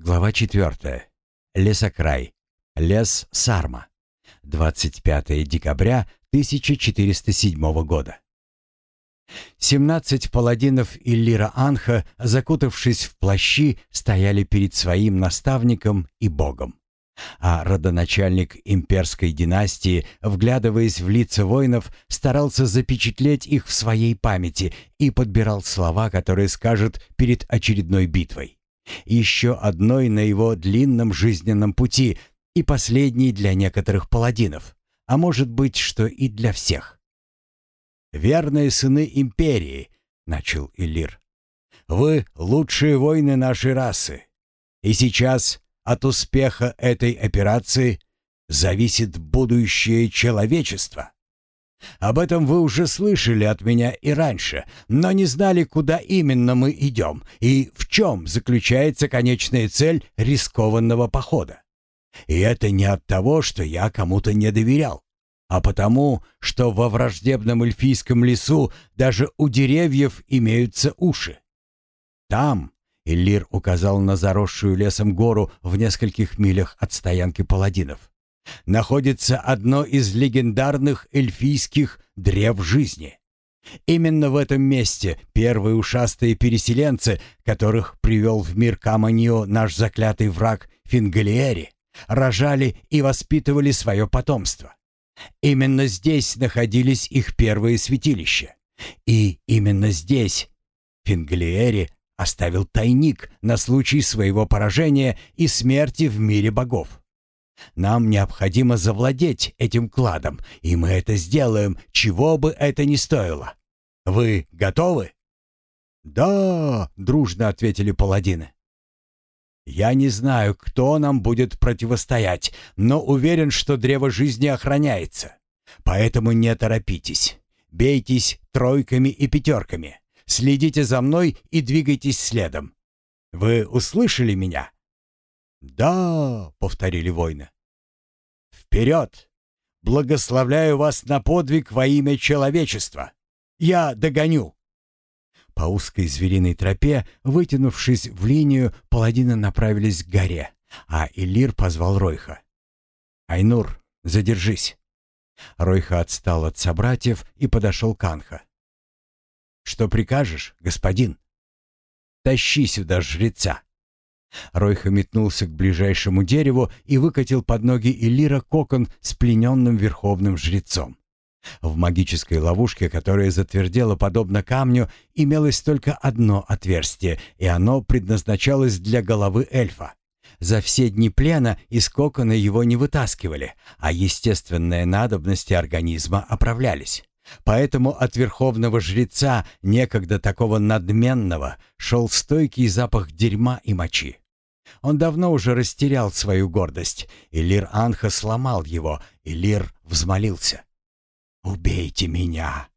Глава 4. Лесокрай. Лес Сарма. 25 декабря 1407 года. Семнадцать паладинов Иллира Анха, закутавшись в плащи, стояли перед своим наставником и богом. А родоначальник имперской династии, вглядываясь в лица воинов, старался запечатлеть их в своей памяти и подбирал слова, которые скажет перед очередной битвой еще одной на его длинном жизненном пути и последней для некоторых паладинов, а может быть, что и для всех. «Верные сыны империи», — начал Илир, — «вы лучшие воины нашей расы, и сейчас от успеха этой операции зависит будущее человечества». Об этом вы уже слышали от меня и раньше, но не знали, куда именно мы идем и в чем заключается конечная цель рискованного похода. И это не от того, что я кому-то не доверял, а потому, что во враждебном эльфийском лесу даже у деревьев имеются уши. Там, Иллир указал на заросшую лесом гору в нескольких милях от стоянки паладинов, находится одно из легендарных эльфийских древ жизни. Именно в этом месте первые ушастые переселенцы, которых привел в мир Каманио наш заклятый враг Фингалиери, рожали и воспитывали свое потомство. Именно здесь находились их первые святилища. И именно здесь Фингалиери оставил тайник на случай своего поражения и смерти в мире богов. Нам необходимо завладеть этим кладом, и мы это сделаем, чего бы это ни стоило. Вы готовы?» «Да!» — дружно ответили паладины. «Я не знаю, кто нам будет противостоять, но уверен, что древо жизни охраняется. Поэтому не торопитесь. Бейтесь тройками и пятерками. Следите за мной и двигайтесь следом. Вы услышали меня?» «Да!» — повторили воины. «Вперед! Благословляю вас на подвиг во имя человечества! Я догоню!» По узкой звериной тропе, вытянувшись в линию, паладины направились к горе, а Илир позвал Ройха. «Айнур, задержись!» Ройха отстал от собратьев и подошел к Анха. «Что прикажешь, господин?» «Тащи сюда жреца!» Ройха метнулся к ближайшему дереву и выкатил под ноги Элира кокон с плененным верховным жрецом. В магической ловушке, которая затвердела подобно камню, имелось только одно отверстие, и оно предназначалось для головы эльфа. За все дни плена из кокона его не вытаскивали, а естественные надобности организма оправлялись. Поэтому от верховного жреца, некогда такого надменного, шел стойкий запах дерьма и мочи. Он давно уже растерял свою гордость, и Лир Анха сломал его, и Лир взмолился. «Убейте меня!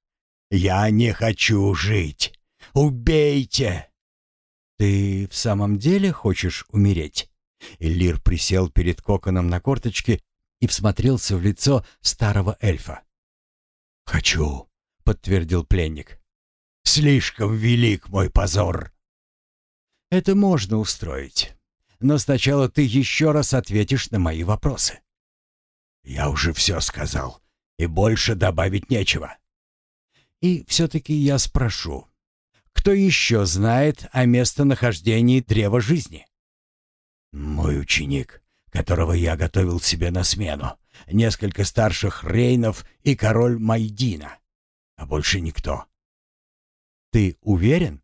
Я не хочу жить! Убейте!» «Ты в самом деле хочешь умереть?» Элир присел перед коконом на корточке и всмотрелся в лицо старого эльфа. «Хочу», — подтвердил пленник. «Слишком велик мой позор». «Это можно устроить. Но сначала ты еще раз ответишь на мои вопросы». «Я уже все сказал, и больше добавить нечего». «И все-таки я спрошу, кто еще знает о местонахождении древа жизни?» «Мой ученик, которого я готовил себе на смену несколько старших рейнов и король Майдина, а больше никто. Ты уверен?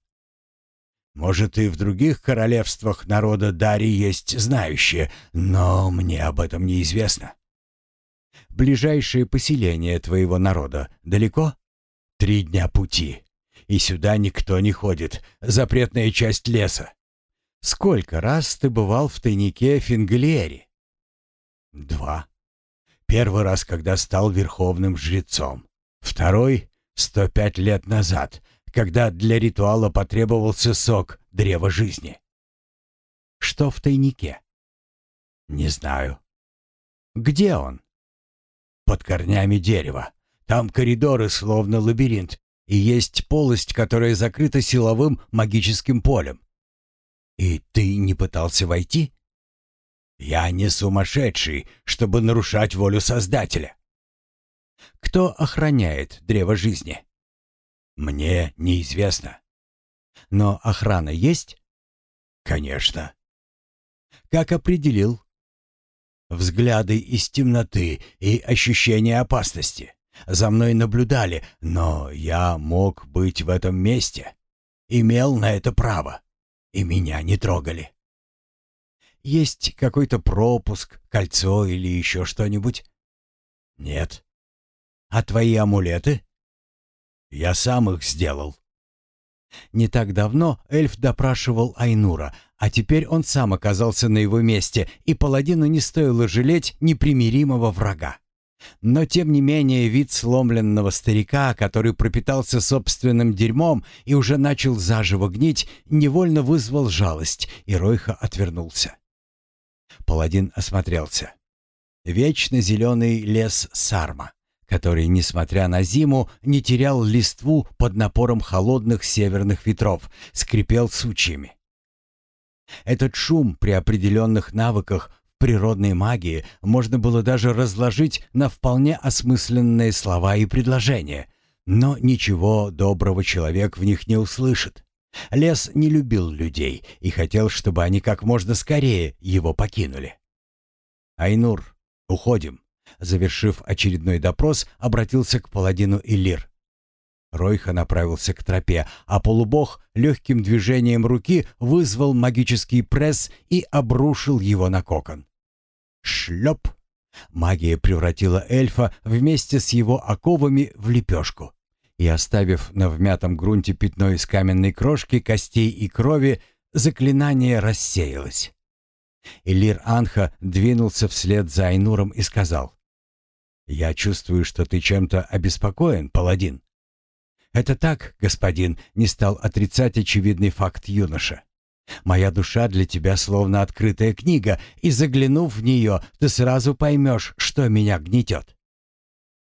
Может, и в других королевствах народа Дари есть знающие, но мне об этом неизвестно. Ближайшее поселение твоего народа далеко? Три дня пути. И сюда никто не ходит. Запретная часть леса. Сколько раз ты бывал в тайнике Фингалиери? Два. Первый раз, когда стал верховным жрецом. Второй — сто пять лет назад, когда для ритуала потребовался сок древа жизни. Что в тайнике? Не знаю. Где он? Под корнями дерева. Там коридоры, словно лабиринт, и есть полость, которая закрыта силовым магическим полем. «И ты не пытался войти?» «Я не сумасшедший, чтобы нарушать волю Создателя». «Кто охраняет древо жизни?» «Мне неизвестно». «Но охрана есть?» «Конечно». «Как определил?» «Взгляды из темноты и ощущение опасности. За мной наблюдали, но я мог быть в этом месте. Имел на это право. И меня не трогали». «Есть какой-то пропуск, кольцо или еще что-нибудь?» «Нет». «А твои амулеты?» «Я сам их сделал». Не так давно эльф допрашивал Айнура, а теперь он сам оказался на его месте, и паладину не стоило жалеть непримиримого врага. Но тем не менее вид сломленного старика, который пропитался собственным дерьмом и уже начал заживо гнить, невольно вызвал жалость, и Ройха отвернулся. Паладин осмотрелся. Вечно зеленый лес Сарма который, несмотря на зиму, не терял листву под напором холодных северных ветров, скрипел сучьями. Этот шум при определенных навыках природной магии можно было даже разложить на вполне осмысленные слова и предложения, но ничего доброго человек в них не услышит. Лес не любил людей и хотел, чтобы они как можно скорее его покинули. «Айнур, уходим», Завершив очередной допрос, обратился к паладину Илир. Ройха направился к тропе, а полубог легким движением руки вызвал магический пресс и обрушил его на кокон. Шлеп! Магия превратила эльфа вместе с его оковами в лепешку. И, оставив на вмятом грунте пятно из каменной крошки, костей и крови, заклинание рассеялось. Элир Анха двинулся вслед за Айнуром и сказал. «Я чувствую, что ты чем-то обеспокоен, паладин». «Это так, господин», — не стал отрицать очевидный факт юноша. «Моя душа для тебя словно открытая книга, и заглянув в нее, ты сразу поймешь, что меня гнетет».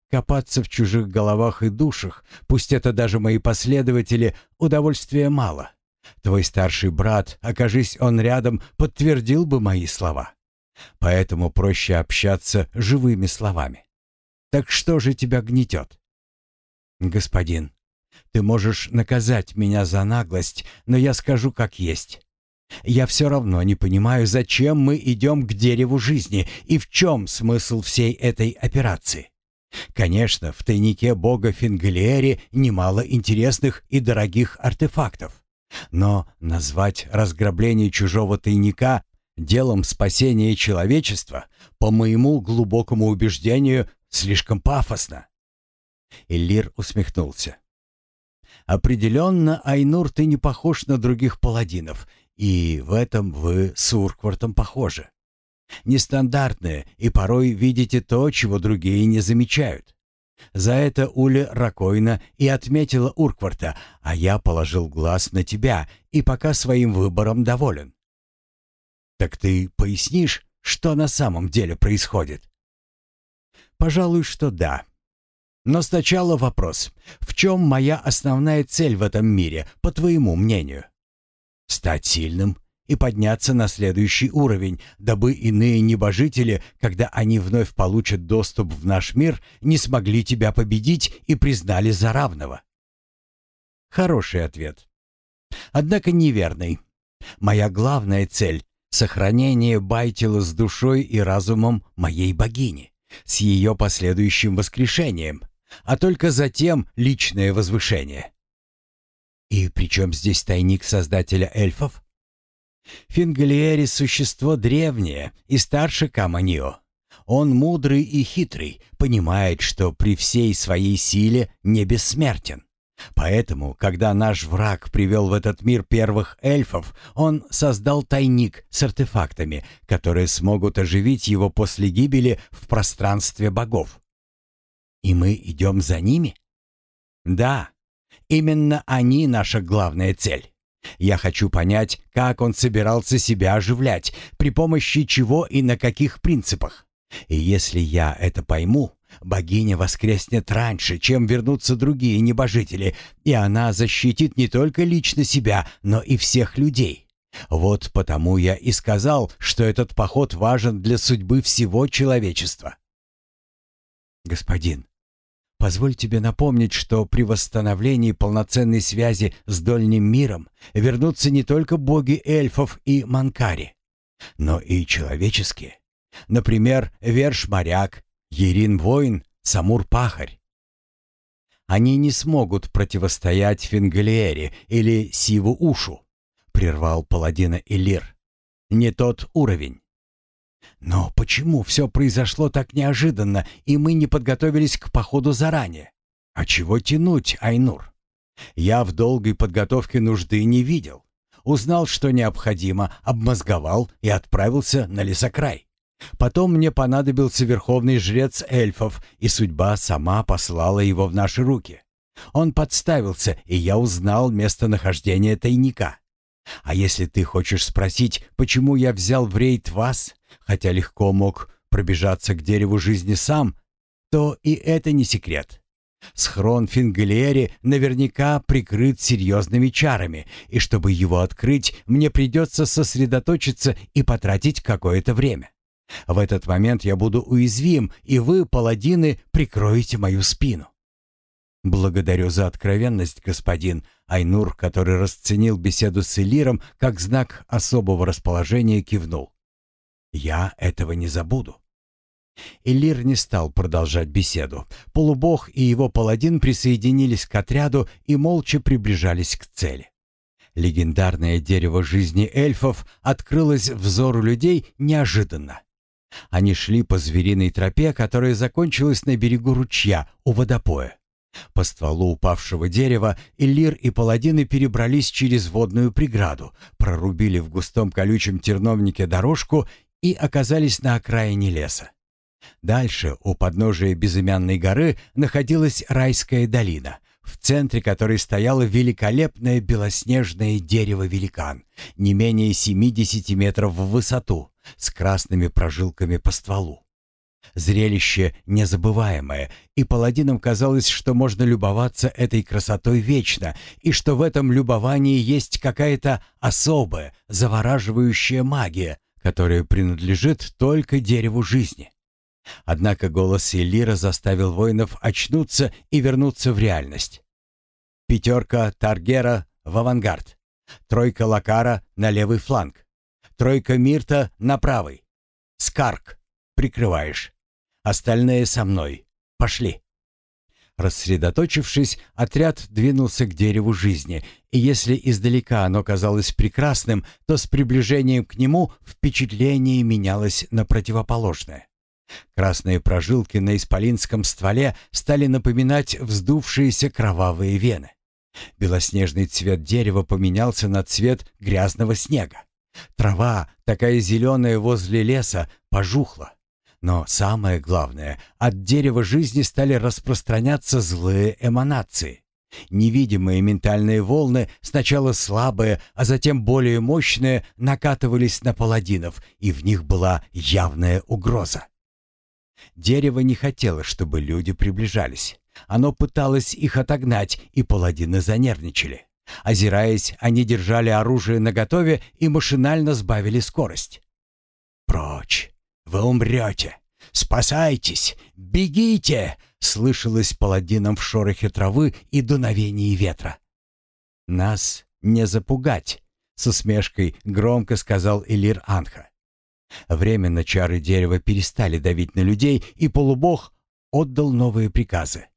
Копаться в чужих головах и душах, пусть это даже мои последователи, удовольствия мало. Твой старший брат, окажись он рядом, подтвердил бы мои слова. Поэтому проще общаться живыми словами. Так что же тебя гнетет? Господин, ты можешь наказать меня за наглость, но я скажу как есть. Я все равно не понимаю, зачем мы идем к дереву жизни и в чем смысл всей этой операции. Конечно, в тайнике бога Фингалиэри немало интересных и дорогих артефактов. Но назвать разграбление чужого тайника делом спасения человечества, по моему глубокому убеждению, Слишком пафосно. Иллир усмехнулся. «Определенно, Айнур, ты не похож на других паладинов, и в этом вы с Урквартом похожи. Нестандартные, и порой видите то, чего другие не замечают. За это Уля Ракойна и отметила Уркварта, а я положил глаз на тебя и пока своим выбором доволен. Так ты пояснишь, что на самом деле происходит? Пожалуй, что да. Но сначала вопрос. В чем моя основная цель в этом мире, по твоему мнению? Стать сильным и подняться на следующий уровень, дабы иные небожители, когда они вновь получат доступ в наш мир, не смогли тебя победить и признали за равного. Хороший ответ. Однако неверный. Моя главная цель — сохранение Байтила с душой и разумом моей богини с ее последующим воскрешением, а только затем личное возвышение. И при чем здесь тайник создателя эльфов? Фингалиэри — существо древнее и старше Каманио. Он мудрый и хитрый, понимает, что при всей своей силе не бессмертен. Поэтому, когда наш враг привел в этот мир первых эльфов, он создал тайник с артефактами, которые смогут оживить его после гибели в пространстве богов. И мы идем за ними? Да, именно они наша главная цель. Я хочу понять, как он собирался себя оживлять, при помощи чего и на каких принципах. И если я это пойму, Богиня воскреснет раньше, чем вернутся другие небожители, и она защитит не только лично себя, но и всех людей. Вот потому я и сказал, что этот поход важен для судьбы всего человечества. Господин, позволь тебе напомнить, что при восстановлении полноценной связи с Дольним миром вернутся не только боги эльфов и манкари, но и человеческие. Например, Верш-моряк, Ерин-воин, Самур-пахарь. Они не смогут противостоять Фингалиэре или Сиву-ушу, прервал паладина Элир. Не тот уровень. Но почему все произошло так неожиданно, и мы не подготовились к походу заранее? А чего тянуть, Айнур? Я в долгой подготовке нужды не видел. Узнал, что необходимо, обмозговал и отправился на лесокрай. Потом мне понадобился верховный жрец эльфов, и судьба сама послала его в наши руки. Он подставился, и я узнал местонахождение тайника. А если ты хочешь спросить, почему я взял в рейд вас, хотя легко мог пробежаться к дереву жизни сам, то и это не секрет. Схрон Фингалиери наверняка прикрыт серьезными чарами, и чтобы его открыть, мне придется сосредоточиться и потратить какое-то время. В этот момент я буду уязвим, и вы, паладины, прикроете мою спину. «Благодарю за откровенность, господин», Айнур, который расценил беседу с Элиром как знак особого расположения, кивнул. «Я этого не забуду». Элир не стал продолжать беседу. Полубог и его паладин присоединились к отряду и молча приближались к цели. Легендарное дерево жизни эльфов открылось взору людей неожиданно. Они шли по звериной тропе, которая закончилась на берегу ручья у водопоя. По стволу упавшего дерева Иллир и паладины перебрались через водную преграду, прорубили в густом колючем терновнике дорожку и оказались на окраине леса. Дальше, у подножия безымянной горы, находилась райская долина, в центре которой стояло великолепное белоснежное дерево-великан, не менее 70 метров в высоту, с красными прожилками по стволу. Зрелище незабываемое, и паладинам казалось, что можно любоваться этой красотой вечно, и что в этом любовании есть какая-то особая, завораживающая магия, которая принадлежит только дереву жизни. Однако голос Элира заставил воинов очнуться и вернуться в реальность. Пятерка Таргера в авангард, тройка Лакара на левый фланг, тройка Мирта на правый, Скарк, прикрываешь. Остальные со мной. Пошли. Рассредоточившись, отряд двинулся к дереву жизни, и если издалека оно казалось прекрасным, то с приближением к нему впечатление менялось на противоположное. Красные прожилки на исполинском стволе стали напоминать вздувшиеся кровавые вены. Белоснежный цвет дерева поменялся на цвет грязного снега. Трава, такая зеленая возле леса, пожухла. Но самое главное, от дерева жизни стали распространяться злые эманации. Невидимые ментальные волны, сначала слабые, а затем более мощные, накатывались на паладинов, и в них была явная угроза. Дерево не хотело, чтобы люди приближались. Оно пыталось их отогнать, и паладины занервничали. Озираясь, они держали оружие наготове и машинально сбавили скорость. «Прочь! Вы умрете! Спасайтесь! Бегите!» Слышалось паладином в шорохе травы и дуновении ветра. «Нас не запугать!» — с усмешкой громко сказал Элир Анха. Временно чары дерева перестали давить на людей, и полубог отдал новые приказы.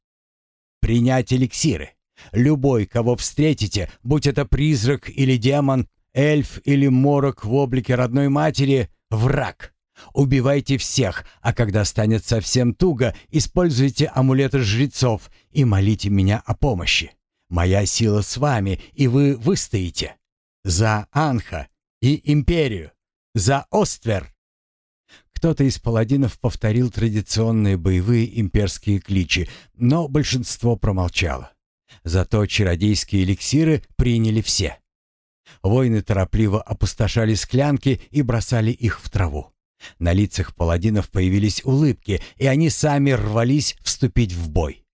«Принять эликсиры! Любой, кого встретите, будь это призрак или демон, эльф или морок в облике родной матери, враг!» Убивайте всех, а когда станет совсем туго, используйте амулеты жрецов и молите меня о помощи. Моя сила с вами, и вы выстоите. За Анха и Империю. За Оствер!» Кто-то из паладинов повторил традиционные боевые имперские кличи, но большинство промолчало. Зато чародейские эликсиры приняли все. Воины торопливо опустошали склянки и бросали их в траву. На лицах паладинов появились улыбки, и они сами рвались вступить в бой.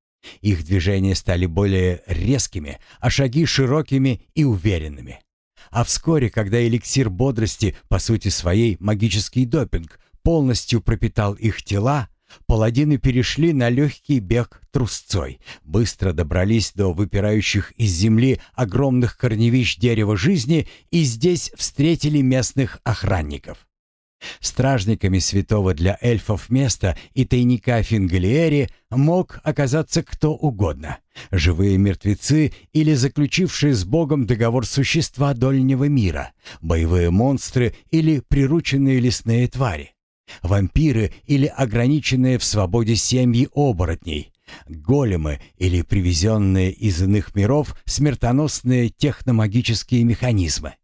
Их движения стали более резкими, а шаги широкими и уверенными. А вскоре, когда эликсир бодрости, по сути своей магический допинг, полностью пропитал их тела, паладины перешли на легкий бег трусцой, быстро добрались до выпирающих из земли огромных корневищ дерева жизни и здесь встретили местных охранников. Стражниками святого для эльфов места и тайника Фингалиэри мог оказаться кто угодно. Живые мертвецы или заключившие с Богом договор существа дольнего мира, боевые монстры или прирученные лесные твари, вампиры или ограниченные в свободе семьи оборотней, големы или привезенные из иных миров смертоносные техномагические механизмы.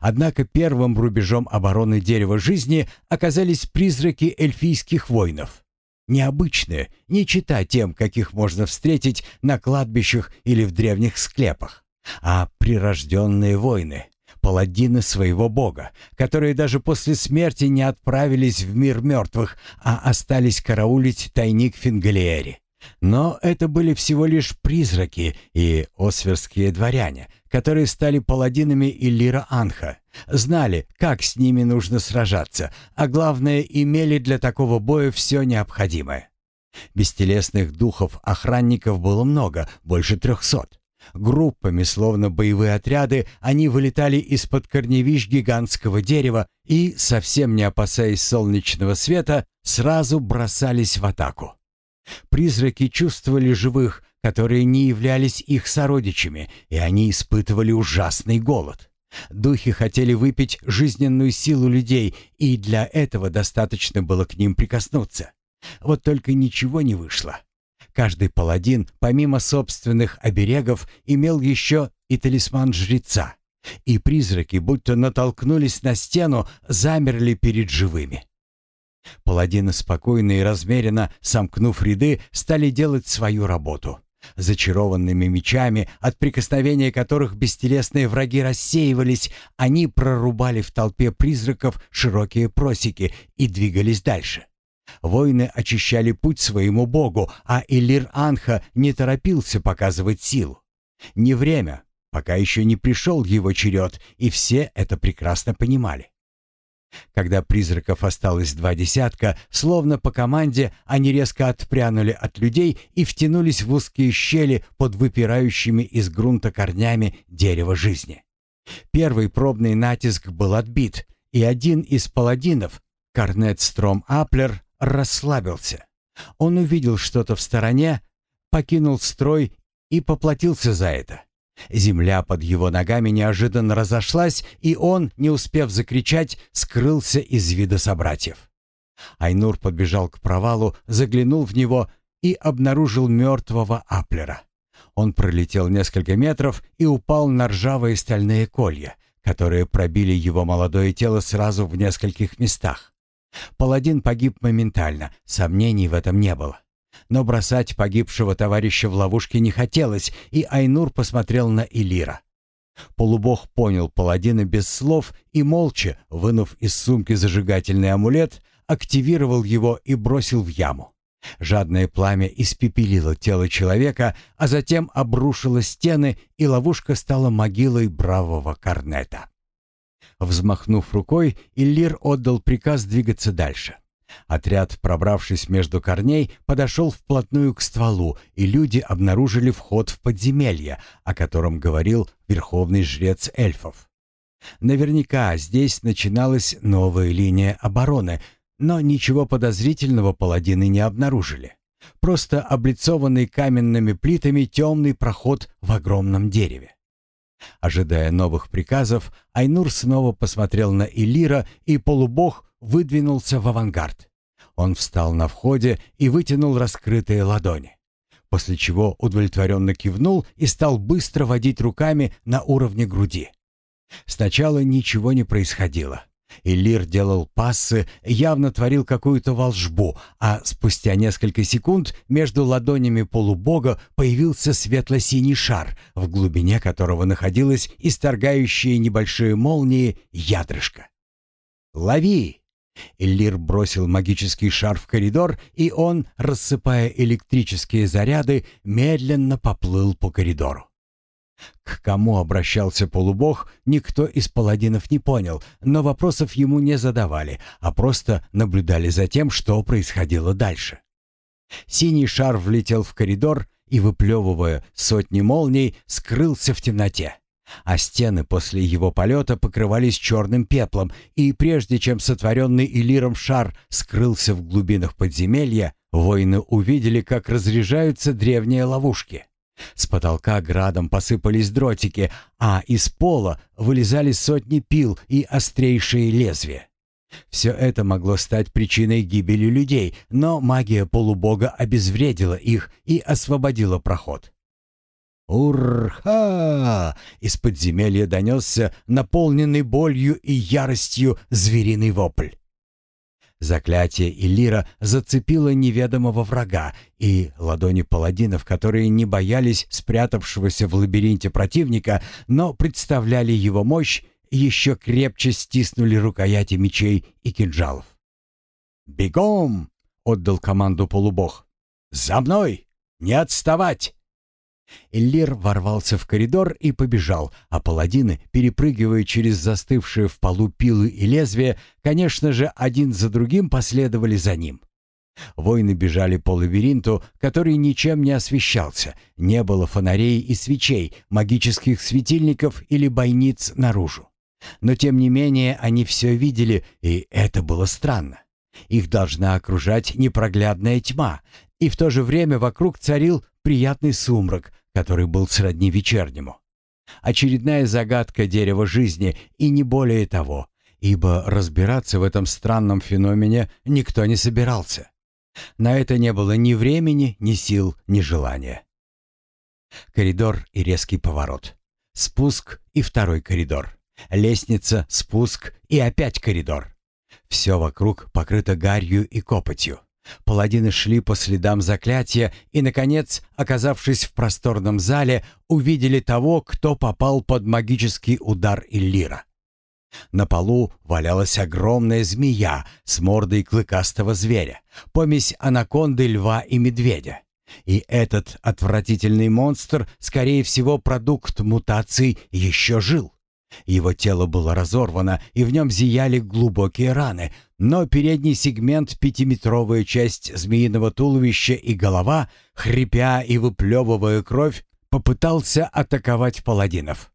Однако первым рубежом обороны дерева жизни оказались призраки эльфийских воинов. Необычные, не чита тем, каких можно встретить на кладбищах или в древних склепах, а прирожденные воины, паладины своего бога, которые даже после смерти не отправились в мир мертвых, а остались караулить тайник Фингалиэри. Но это были всего лишь призраки и осверские дворяне, которые стали паладинами Иллира Анха, знали, как с ними нужно сражаться, а главное, имели для такого боя все необходимое. Бестелесных духов-охранников было много, больше трехсот. Группами, словно боевые отряды, они вылетали из-под корневищ гигантского дерева и, совсем не опасаясь солнечного света, сразу бросались в атаку. Призраки чувствовали живых, которые не являлись их сородичами, и они испытывали ужасный голод. Духи хотели выпить жизненную силу людей, и для этого достаточно было к ним прикоснуться. Вот только ничего не вышло. Каждый паладин, помимо собственных оберегов, имел еще и талисман жреца. И призраки, будто натолкнулись на стену, замерли перед живыми. Паладины спокойно и размеренно, сомкнув ряды, стали делать свою работу. Зачарованными мечами, от прикосновения которых бестелесные враги рассеивались, они прорубали в толпе призраков широкие просеки и двигались дальше. Воины очищали путь своему богу, а Элир Анха не торопился показывать силу. Не время, пока еще не пришел его черед, и все это прекрасно понимали. Когда призраков осталось два десятка, словно по команде, они резко отпрянули от людей и втянулись в узкие щели под выпирающими из грунта корнями дерева жизни. Первый пробный натиск был отбит, и один из паладинов, Корнет Стром Аплер, расслабился. Он увидел что-то в стороне, покинул строй и поплатился за это. Земля под его ногами неожиданно разошлась, и он, не успев закричать, скрылся из вида собратьев. Айнур подбежал к провалу, заглянул в него и обнаружил мертвого Аплера. Он пролетел несколько метров и упал на ржавые стальные колья, которые пробили его молодое тело сразу в нескольких местах. Паладин погиб моментально, сомнений в этом не было. Но бросать погибшего товарища в ловушке не хотелось, и Айнур посмотрел на Илира. Полубог понял паладина без слов и молча, вынув из сумки зажигательный амулет, активировал его и бросил в яму. Жадное пламя испепелило тело человека, а затем обрушило стены, и ловушка стала могилой бравого корнета. Взмахнув рукой, Иллир отдал приказ двигаться дальше. Отряд, пробравшись между корней, подошел вплотную к стволу, и люди обнаружили вход в подземелье, о котором говорил верховный жрец эльфов. Наверняка здесь начиналась новая линия обороны, но ничего подозрительного паладины не обнаружили. Просто облицованный каменными плитами темный проход в огромном дереве. Ожидая новых приказов, Айнур снова посмотрел на Илира, и полубог выдвинулся в авангард. Он встал на входе и вытянул раскрытые ладони, после чего удовлетворенно кивнул и стал быстро водить руками на уровне груди. Сначала ничего не происходило. Иллир делал пассы, явно творил какую-то волшбу, а спустя несколько секунд между ладонями полубога появился светло-синий шар, в глубине которого находилась исторгающие небольшие молнии ядрышко. «Лови!» Эллир бросил магический шар в коридор, и он, рассыпая электрические заряды, медленно поплыл по коридору. К кому обращался полубог, никто из паладинов не понял, но вопросов ему не задавали, а просто наблюдали за тем, что происходило дальше. Синий шар влетел в коридор и, выплевывая сотни молний, скрылся в темноте. А стены после его полета покрывались черным пеплом, и прежде чем сотворенный Элиром шар скрылся в глубинах подземелья, воины увидели, как разряжаются древние ловушки. С потолка градом посыпались дротики, а из пола вылезали сотни пил и острейшие лезвия. Все это могло стать причиной гибели людей, но магия полубога обезвредила их и освободила проход. «Урха!» — из подземелья донесся наполненный болью и яростью звериный вопль. Заклятие Илира зацепило неведомого врага, и ладони паладинов, которые не боялись спрятавшегося в лабиринте противника, но представляли его мощь, еще крепче стиснули рукояти мечей и кинжалов. «Бегом!» — отдал команду полубог. «За мной! Не отставать!» Эллир ворвался в коридор и побежал, а паладины, перепрыгивая через застывшие в полу пилы и лезвия, конечно же, один за другим последовали за ним. Воины бежали по лабиринту, который ничем не освещался, не было фонарей и свечей, магических светильников или бойниц наружу. Но тем не менее они все видели, и это было странно. Их должна окружать непроглядная тьма, и в то же время вокруг царил приятный сумрак, который был сродни вечернему. Очередная загадка дерева жизни и не более того, ибо разбираться в этом странном феномене никто не собирался. На это не было ни времени, ни сил, ни желания. Коридор и резкий поворот. Спуск и второй коридор. Лестница, спуск и опять коридор. Все вокруг покрыто гарью и копотью. Паладины шли по следам заклятия и, наконец, оказавшись в просторном зале, увидели того, кто попал под магический удар Иллира. На полу валялась огромная змея с мордой клыкастого зверя, помесь анаконды, льва и медведя. И этот отвратительный монстр, скорее всего, продукт мутаций, еще жил. Его тело было разорвано, и в нем зияли глубокие раны, но передний сегмент, пятиметровая часть змеиного туловища и голова, хрипя и выплевывая кровь, попытался атаковать паладинов.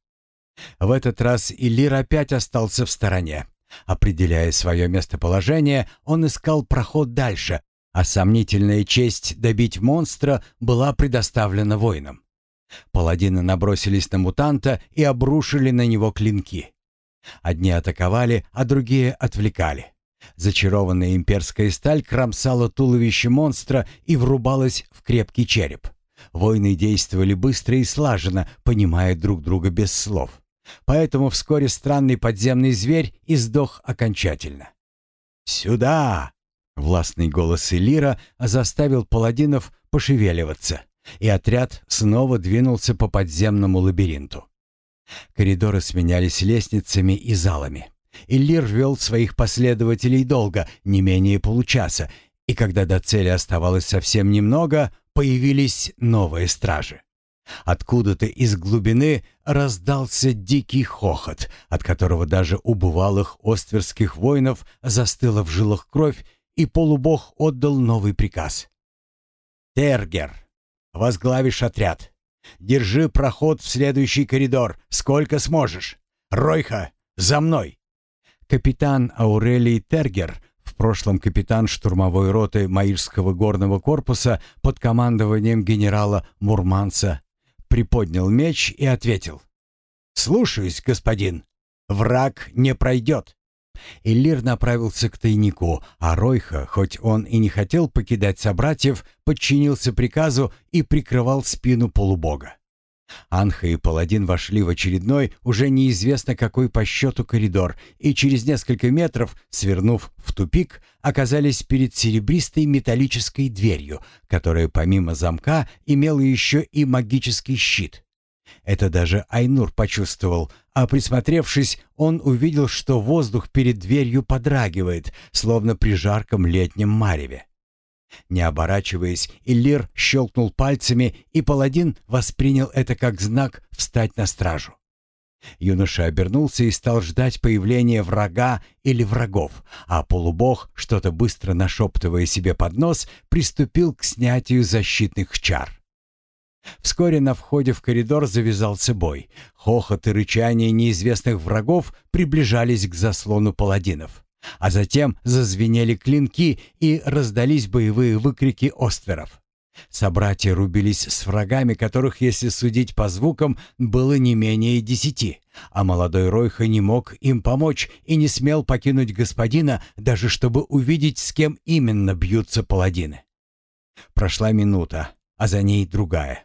В этот раз Илир опять остался в стороне. Определяя свое местоположение, он искал проход дальше, а сомнительная честь добить монстра была предоставлена воинам. Паладины набросились на мутанта и обрушили на него клинки. Одни атаковали, а другие отвлекали. Зачарованная имперская сталь кромсала туловище монстра и врубалась в крепкий череп. Воины действовали быстро и слаженно, понимая друг друга без слов. Поэтому вскоре странный подземный зверь издох окончательно. «Сюда!» — властный голос Элира заставил паладинов пошевеливаться и отряд снова двинулся по подземному лабиринту. Коридоры сменялись лестницами и залами. Иллир вел своих последователей долго, не менее получаса, и когда до цели оставалось совсем немного, появились новые стражи. Откуда-то из глубины раздался дикий хохот, от которого даже у бывалых остверских воинов застыла в жилах кровь, и полубог отдал новый приказ. «Тергер, Возглавишь отряд. Держи проход в следующий коридор, сколько сможешь. Ройха, за мной!» Капитан Аурелий Тергер, в прошлом капитан штурмовой роты Маирского горного корпуса под командованием генерала Мурманца, приподнял меч и ответил. «Слушаюсь, господин. Враг не пройдет». Иллир направился к тайнику, а Ройха, хоть он и не хотел покидать собратьев, подчинился приказу и прикрывал спину полубога. Анха и Паладин вошли в очередной, уже неизвестно какой по счету коридор, и через несколько метров, свернув в тупик, оказались перед серебристой металлической дверью, которая помимо замка имела еще и магический щит. Это даже Айнур почувствовал, а присмотревшись, он увидел, что воздух перед дверью подрагивает, словно при жарком летнем мареве. Не оборачиваясь, Иллир щелкнул пальцами, и паладин воспринял это как знак встать на стражу. Юноша обернулся и стал ждать появления врага или врагов, а полубог, что-то быстро нашептывая себе под нос, приступил к снятию защитных чар. Вскоре на входе в коридор завязался бой. Хохот и рычание неизвестных врагов приближались к заслону паладинов. А затем зазвенели клинки и раздались боевые выкрики остверов. Собратья рубились с врагами, которых, если судить по звукам, было не менее десяти, а молодой Ройха не мог им помочь и не смел покинуть господина, даже чтобы увидеть, с кем именно бьются паладины. Прошла минута, а за ней другая.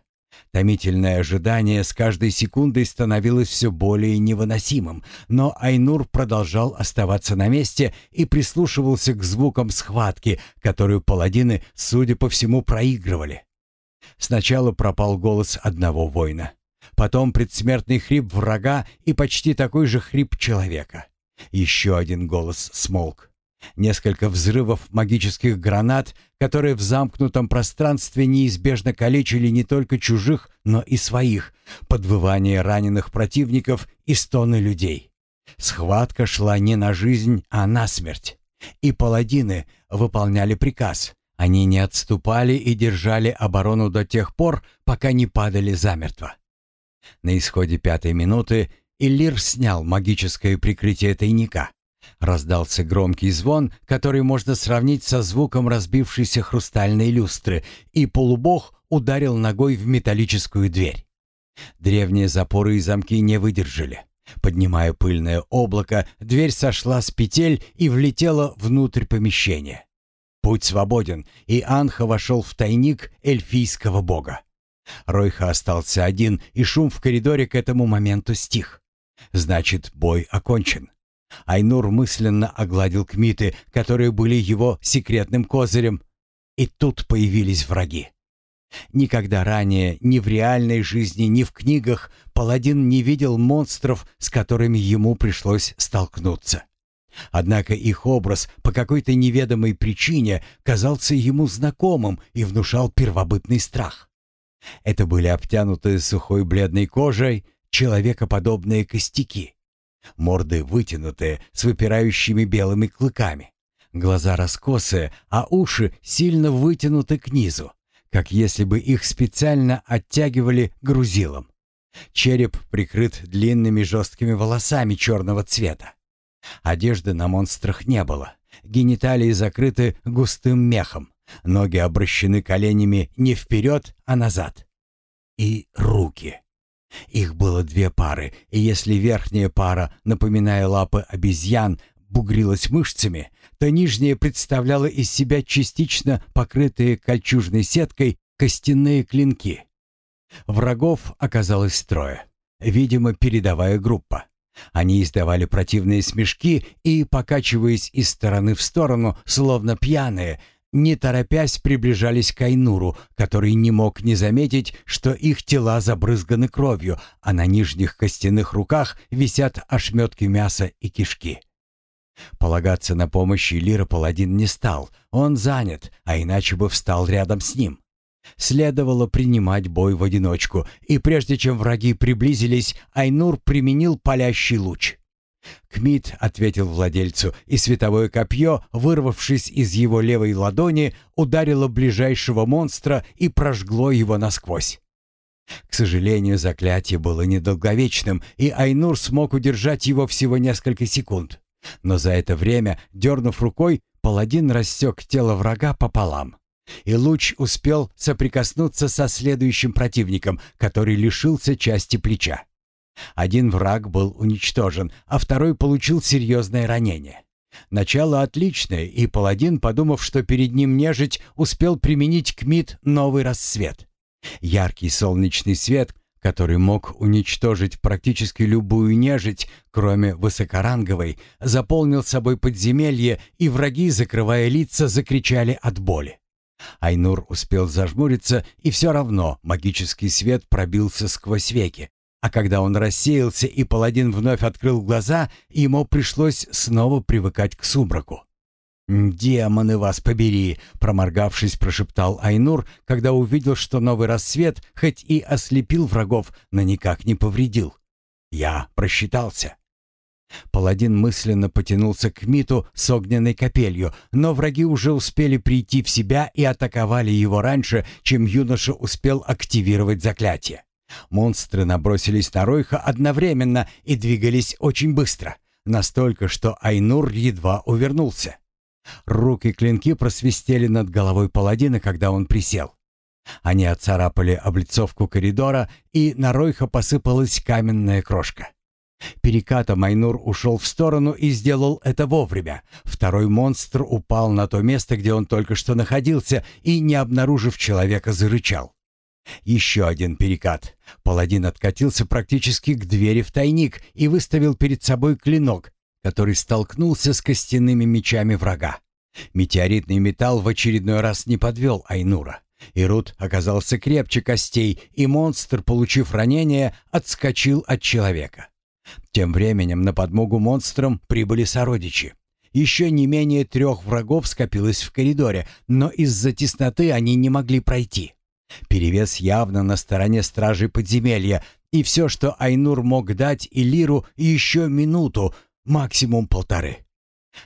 Томительное ожидание с каждой секундой становилось все более невыносимым, но Айнур продолжал оставаться на месте и прислушивался к звукам схватки, которую паладины, судя по всему, проигрывали. Сначала пропал голос одного воина, потом предсмертный хрип врага и почти такой же хрип человека. Еще один голос смолк. Несколько взрывов магических гранат, которые в замкнутом пространстве неизбежно калечили не только чужих, но и своих, подвывание раненых противников и стоны людей. Схватка шла не на жизнь, а на смерть. И паладины выполняли приказ. Они не отступали и держали оборону до тех пор, пока не падали замертво. На исходе пятой минуты Иллир снял магическое прикрытие тайника. Раздался громкий звон, который можно сравнить со звуком разбившейся хрустальной люстры, и полубог ударил ногой в металлическую дверь. Древние запоры и замки не выдержали. Поднимая пыльное облако, дверь сошла с петель и влетела внутрь помещения. Путь свободен, и Анха вошел в тайник эльфийского бога. Ройха остался один, и шум в коридоре к этому моменту стих. Значит, бой окончен. Айнур мысленно огладил кмиты, которые были его секретным козырем, и тут появились враги. Никогда ранее ни в реальной жизни, ни в книгах паладин не видел монстров, с которыми ему пришлось столкнуться. Однако их образ по какой-то неведомой причине казался ему знакомым и внушал первобытный страх. Это были обтянутые сухой бледной кожей человекоподобные костяки. Морды вытянутые, с выпирающими белыми клыками. Глаза раскосые, а уши сильно вытянуты к низу, как если бы их специально оттягивали грузилом. Череп прикрыт длинными жесткими волосами черного цвета. Одежды на монстрах не было. Гениталии закрыты густым мехом. Ноги обращены коленями не вперед, а назад. И руки. Их было две пары, и если верхняя пара, напоминая лапы обезьян, бугрилась мышцами, то нижняя представляла из себя частично покрытые кольчужной сеткой костяные клинки. Врагов оказалось трое, видимо, передовая группа. Они издавали противные смешки и, покачиваясь из стороны в сторону, словно пьяные, не торопясь приближались к Айнуру, который не мог не заметить, что их тела забрызганы кровью, а на нижних костяных руках висят ошметки мяса и кишки. Полагаться на помощь Лира Паладин не стал, он занят, а иначе бы встал рядом с ним. Следовало принимать бой в одиночку, и прежде чем враги приблизились, Айнур применил палящий луч. Кмит ответил владельцу, и световое копье, вырвавшись из его левой ладони, ударило ближайшего монстра и прожгло его насквозь. К сожалению, заклятие было недолговечным, и Айнур смог удержать его всего несколько секунд. Но за это время, дернув рукой, паладин рассек тело врага пополам. И луч успел соприкоснуться со следующим противником, который лишился части плеча. Один враг был уничтожен, а второй получил серьезное ранение. Начало отличное, и паладин, подумав, что перед ним нежить, успел применить к МИД новый рассвет. Яркий солнечный свет, который мог уничтожить практически любую нежить, кроме высокоранговой, заполнил собой подземелье, и враги, закрывая лица, закричали от боли. Айнур успел зажмуриться, и все равно магический свет пробился сквозь веки, а когда он рассеялся и паладин вновь открыл глаза, ему пришлось снова привыкать к сумраку. «Демоны вас побери!» — проморгавшись, прошептал Айнур, когда увидел, что новый рассвет, хоть и ослепил врагов, но никак не повредил. «Я просчитался». Паладин мысленно потянулся к Миту с огненной капелью, но враги уже успели прийти в себя и атаковали его раньше, чем юноша успел активировать заклятие. Монстры набросились на Ройха одновременно и двигались очень быстро, настолько, что Айнур едва увернулся. Руки-клинки просвистели над головой паладина, когда он присел. Они оцарапали облицовку коридора, и на Ройха посыпалась каменная крошка. Перекатом Майнур ушел в сторону и сделал это вовремя. Второй монстр упал на то место, где он только что находился, и, не обнаружив человека, зарычал. Еще один перекат. Паладин откатился практически к двери в тайник и выставил перед собой клинок, который столкнулся с костяными мечами врага. Метеоритный металл в очередной раз не подвел Айнура. Ирут оказался крепче костей, и монстр, получив ранение, отскочил от человека. Тем временем на подмогу монстрам прибыли сородичи. Еще не менее трех врагов скопилось в коридоре, но из-за тесноты они не могли пройти. Перевес явно на стороне стражей подземелья, и все, что Айнур мог дать Илиру, еще минуту, максимум полторы.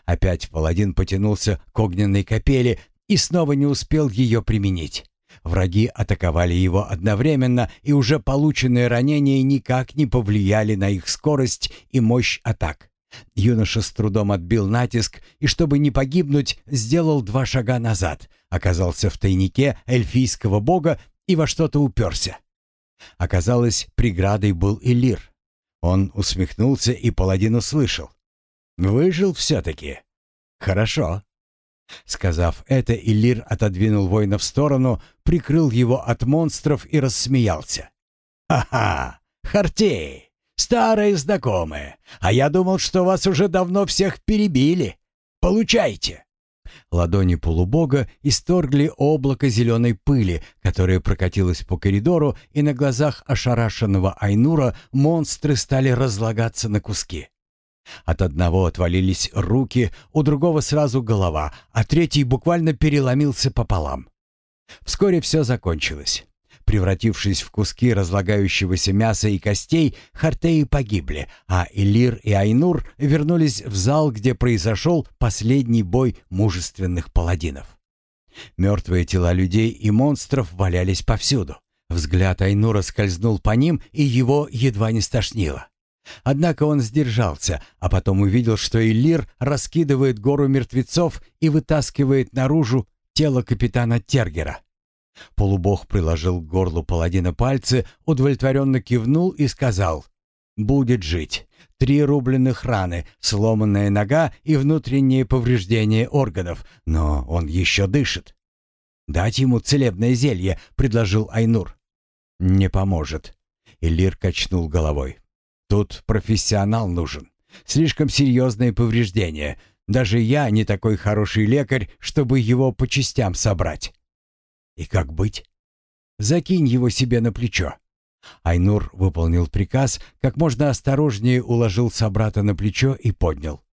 Опять паладин потянулся к огненной капели и снова не успел ее применить. Враги атаковали его одновременно, и уже полученные ранения никак не повлияли на их скорость и мощь атак. Юноша с трудом отбил натиск и, чтобы не погибнуть, сделал два шага назад, оказался в тайнике эльфийского бога и во что-то уперся. Оказалось, преградой был Элир. Он усмехнулся, и паладин услышал. «Выжил все-таки? Хорошо». Сказав это, Илир отодвинул воина в сторону, прикрыл его от монстров и рассмеялся. «Ха-ха! Хартей! Старые знакомые! А я думал, что вас уже давно всех перебили! Получайте!» Ладони полубога исторгли облако зеленой пыли, которое прокатилось по коридору, и на глазах ошарашенного Айнура монстры стали разлагаться на куски. От одного отвалились руки, у другого сразу голова, а третий буквально переломился пополам. Вскоре все закончилось. Превратившись в куски разлагающегося мяса и костей, Хартеи погибли, а Илир и Айнур вернулись в зал, где произошел последний бой мужественных паладинов. Мертвые тела людей и монстров валялись повсюду. Взгляд Айнура скользнул по ним, и его едва не стошнило. Однако он сдержался, а потом увидел, что Иллир раскидывает гору мертвецов и вытаскивает наружу тело капитана Тергера. Полубог приложил к горлу паладина пальцы, удовлетворенно кивнул и сказал «Будет жить. Три рубленых раны, сломанная нога и внутреннее повреждение органов, но он еще дышит». «Дать ему целебное зелье», — предложил Айнур. «Не поможет». Элир качнул головой. Тут профессионал нужен. Слишком серьезные повреждения. Даже я не такой хороший лекарь, чтобы его по частям собрать. И как быть? Закинь его себе на плечо. Айнур выполнил приказ, как можно осторожнее уложил собрата на плечо и поднял.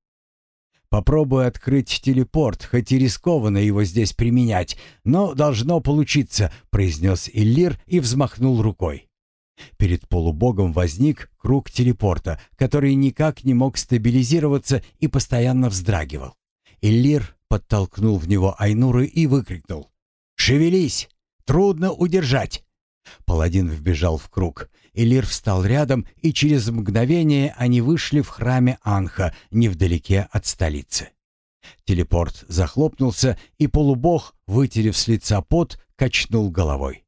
Попробую открыть телепорт, хоть и рискованно его здесь применять, но должно получиться», — произнес Иллир и взмахнул рукой. Перед полубогом возник круг телепорта, который никак не мог стабилизироваться и постоянно вздрагивал. Иллир подтолкнул в него Айнуры и выкрикнул. «Шевелись! Трудно удержать!» Паладин вбежал в круг. Элир встал рядом, и через мгновение они вышли в храме Анха, невдалеке от столицы. Телепорт захлопнулся, и полубог, вытерев с лица пот, качнул головой.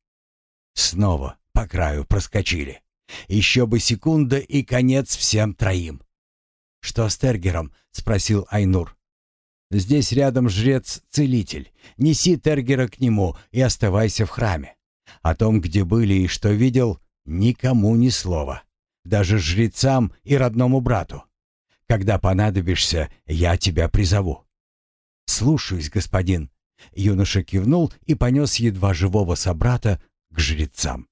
Снова по краю проскочили. Еще бы секунда и конец всем троим. «Что с Тергером?» — спросил Айнур. «Здесь рядом жрец-целитель. Неси Тергера к нему и оставайся в храме. О том, где были и что видел, никому ни слова. Даже жрецам и родному брату. Когда понадобишься, я тебя призову». «Слушаюсь, господин». Юноша кивнул и понес едва живого собрата к жрецам.